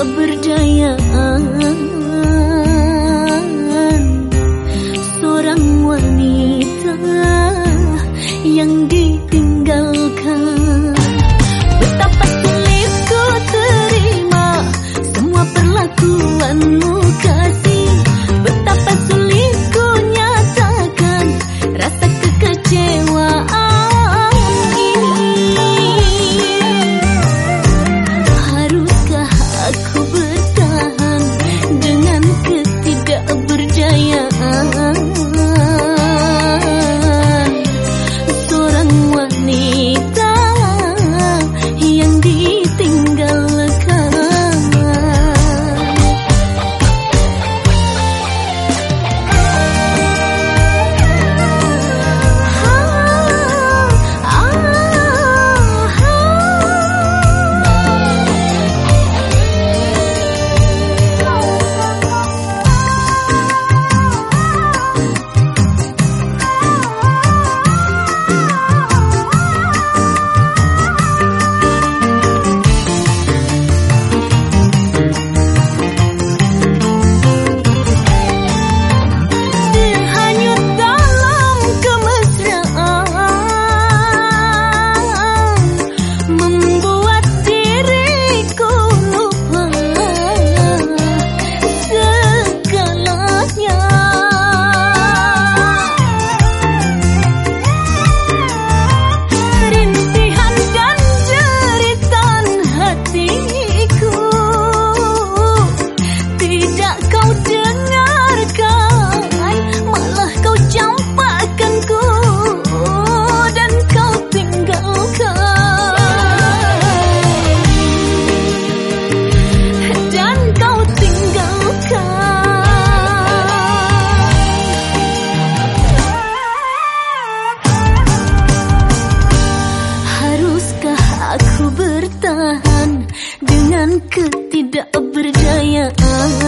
tak berdaya. tahan dengan ketidakberdayaan.